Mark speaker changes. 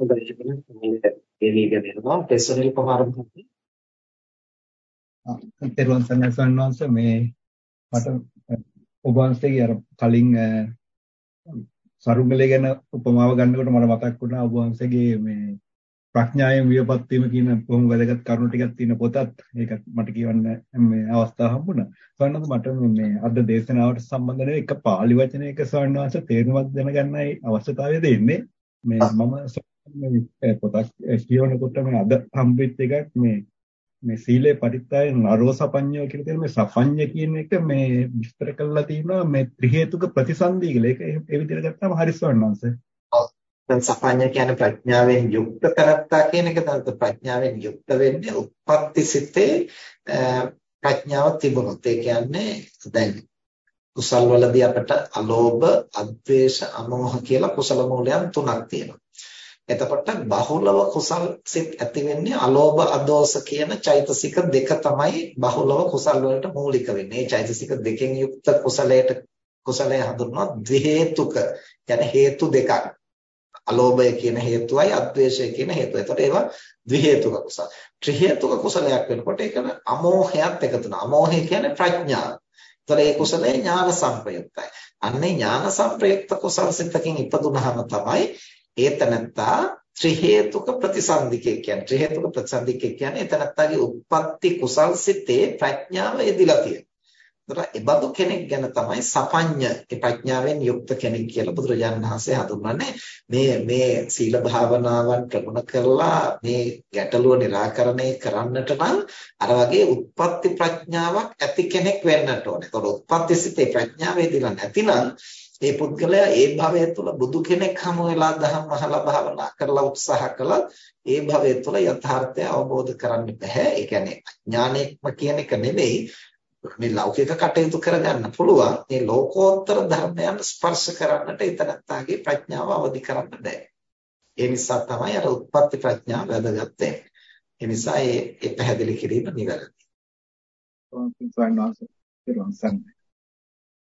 Speaker 1: හොඳයි එහෙනම් ගෙවිගෙන යනවා ටෙස්ටරල් කොහොමද
Speaker 2: තෙරුවන් සරණයි සන්නවංශ මේ මට ඔබ වහන්සේගේ අර කලින් සරුංගලේ ගැන උපමාව ගන්නකොට මට මතක් වුණා ඔබ වහන්සේගේ මේ ප්‍රඥාවෙන් වියපත් වීම කියන බොහොම වැදගත් කරුණු ටිකක් තියෙන පොතත් ඒක මට කියවන්න මේ අවස්ථාව හම්බුණා. සවන්නත් මට මේ අද දේශනාවට සම්බන්ධ වෙන එක පාලි වචනයක සවන්නවාස තේරුමක් දැනගන්නයි අවශ්‍යතාවය දෙන්නේ. මේ මම මේ පොතක් කියවනකොට මේ අද හම්බෙච්ච එකක් මේ මේ සීලේ පරිත්‍යාය නරෝ සපඤ්ඤය කියලා තියෙන මේ සපඤ්ඤ කියන එක මේ විස්තර කරලා තියෙනවා මේ ත්‍රි හේතුක ප්‍රතිසන්දි කියලා. ඒක ඒ විදිහට ගත්තාම හරි සවන්නවාස.
Speaker 1: දැන් සපඤ්ඤ කියන්නේ ප්‍රඥාවෙන් යුක්ත කරත්තා කියන එක තමයි ප්‍රඥාවෙන් යුක්ත වෙන්නේ උප්පත්ති සිතේ ප්‍රඥාව තිබුණොත් ඒ කියන්නේ දැන් කුසල් වලදී අපට අලෝභ, අද්වේෂ, අමෝහ කියලා කුසල මූලයන් තුනක් තියෙනවා. එතකොට බහුලව කුසල් සිත් ඇති වෙන්නේ අලෝභ, අදෝස කියන චෛතසික දෙක තමයි බහුලව කුසල් වලට මූලික වෙන්නේ. මේ චෛතසික දෙකෙන් යුක්ත කුසලයට කුසලය හඳුන්වනවා ද්වි හේතුක. කියන්නේ හේතු දෙකක්. අලෝභය කියන හේතුවයි අද්වේෂය කියන හේතුවයි. එතකොට ඒවා ද්වි හේතුක කුසල. ත්‍රි හේතුක කුසලයක් වෙනකොට ඒකන අමෝහයත් එකතු වෙනවා. අමෝහය කියන්නේ ප්‍රඥාව. එතකොට ඒ කුසලය ඥාන සංප්‍රයුක්තයි. අන්නේ ඥාන සංප්‍රයුක්ත කුසල සිතකින් ඉපදුනහම තමයි ඒතනත්තා ත්‍රි හේතුක ප්‍රතිසන්දිකේ කියන්නේ ත්‍රි හේතුක ප්‍රතිසන්දිකේ කියන්නේ එතනත්තාගේ උප්පත්ති කුසල් සිතේ ප්‍රඥාව යෙදිලා තියෙනවා. ඒතර එබඳු කෙනෙක් ගැන තමයි සපඤ්ඤ ඒ ප්‍රඥාවෙන් යුක්ත කෙනෙක් කියලා බුදුරජාණන් වහන්සේ හඳුන්වන්නේ මේ මේ සීල භාවනාවන් ප්‍රගුණ කරලා මේ ගැටලුව निराකරණය කරන්නට නම් අර වගේ උත්පත්ති ප්‍රඥාවක් ඇති කෙනෙක් වෙන්නට ඕනේ. ඒතකොට උත්පත්ති සිතේ ප්‍රඥාවේදීලා නැතිනම් ඒ පුද්ගලයා ඒ භවය තුළ බුදු කෙනෙක් හමු වෙලා දහම් අහලා භාවනා කරලා උත්සාහ කළා ඒ භවය තුළ යථාර්ථය අවබෝධ කරන්න බෑ. ඒ කියන්නේ ඥානෙක්ම කියන එක නෙවෙයි. මේ ලෞකික කටයුතු කරගන්න පුළුවන්. මේ ලෝකෝත්තර ධර්මයන් ස්පර්ශ කරන්නට ඊතරත්තාගේ ප්‍රඥාව අවදි කරන්න බෑ ඒ නිසා තමයි අර උත්පත්ති ප්‍රඥාව වැදගත් වෙන්නේ. ඒ නිසා ඒ පැහැදිලි කිරීම නිවැරදි.
Speaker 2: ස්වාමීන් වහන්සේ